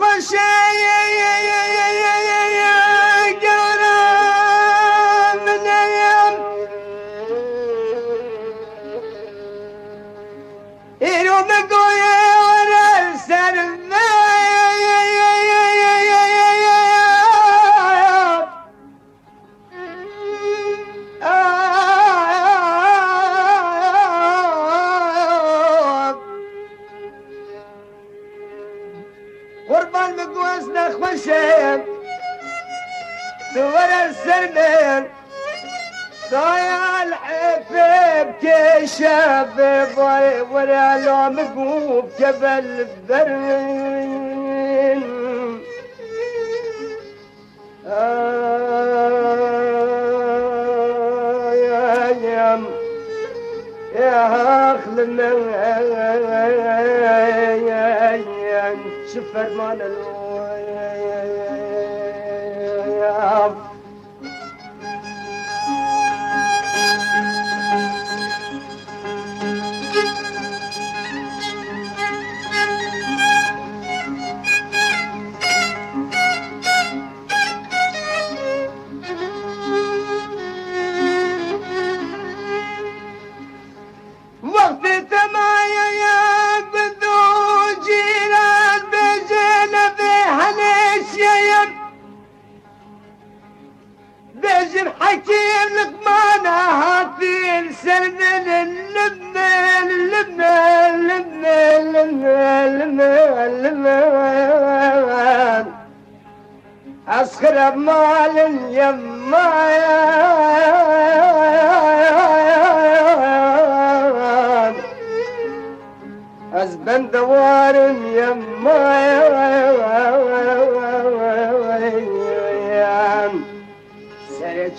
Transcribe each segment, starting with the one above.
başa ye ye ye ye ye ye ye. Eriyor ben بوز نخوشم دوباره سر من ضايع الحفيب كشاب ولا لوم قوب جبل برين يا يم يا اخل من شوف فرمان الله love. حكيم لقمانا هاتين سلمن اللبنان اللبنان اللبنان اللبنان اللبنان أسخر بمال يمان أزبن دوار يمان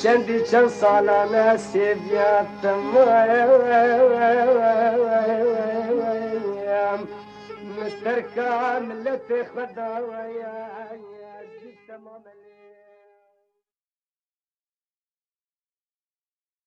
سري چندی چند سالانه سیبیاتم مستر کاملت خدا ويا تمام